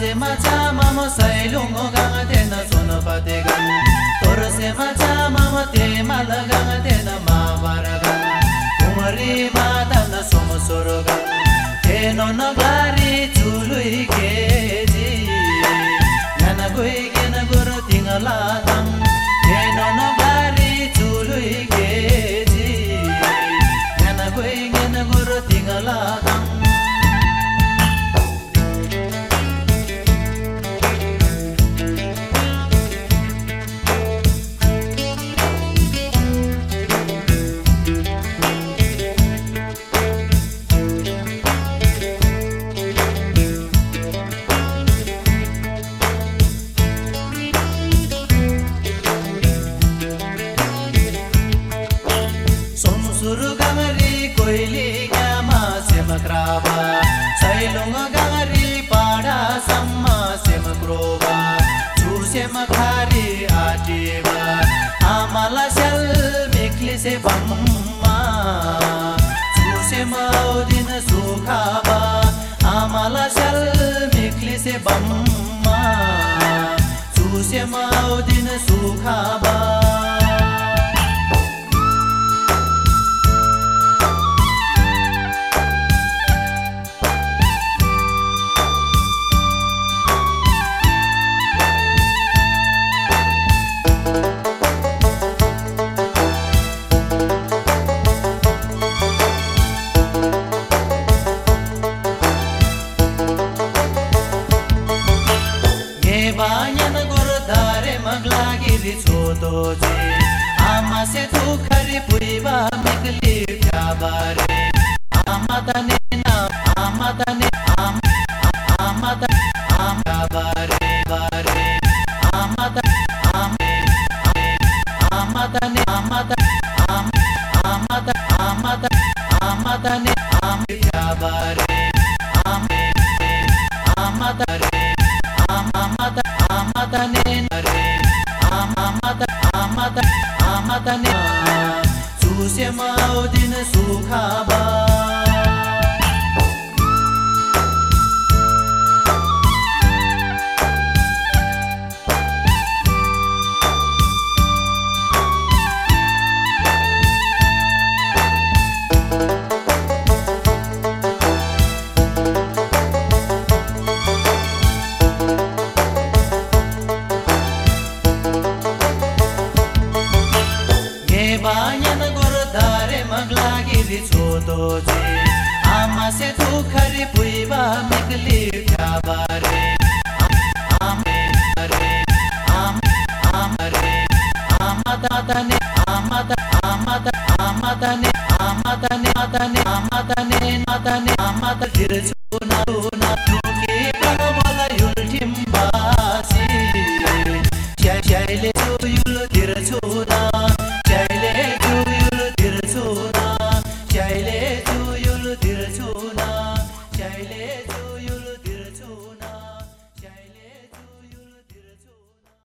Torosema chama mo sai lungo ganga tena sono pate ganga Torosema chama mo te mala ganga tena ma vara ganga Kumari ma dana somo soro ganga Te no no gari chului keji Nana gui gena guru tingala tam Te no no gari chului keji Nana gui gena guru tingala tam සයිලුඟ ගහරී පාඩා සම්මා සෙම ක්‍රෝවා සූසෙම හරි ආජීවා ආමල සැල් මික්ලිසෙ බම්මා සූසෙම ඔදින සූඛාවා ආමල සැල් මික්ලිසෙ බම්මා සූසෙම ඔදින සූඛාවා सेमौदिन सुखाबा Bayern गोरधारे मगलागिरी छोतो जे। आमा से तू खरी पुईबा मिगली प्याबारे। आमा तने ना आमा तने आम, आमा तने आम प्याबारे बारे। आमा तने आम, आमा तने आमदने नरे मद अमतन्या शूष्यमादिन सुखा वा Stanjen gorodare maglagi di chodo je Ama se tu khari puiba mekli pyabare Ame re am amare amadane amada amada amadane amadane adane amadane adane amada dirchuna na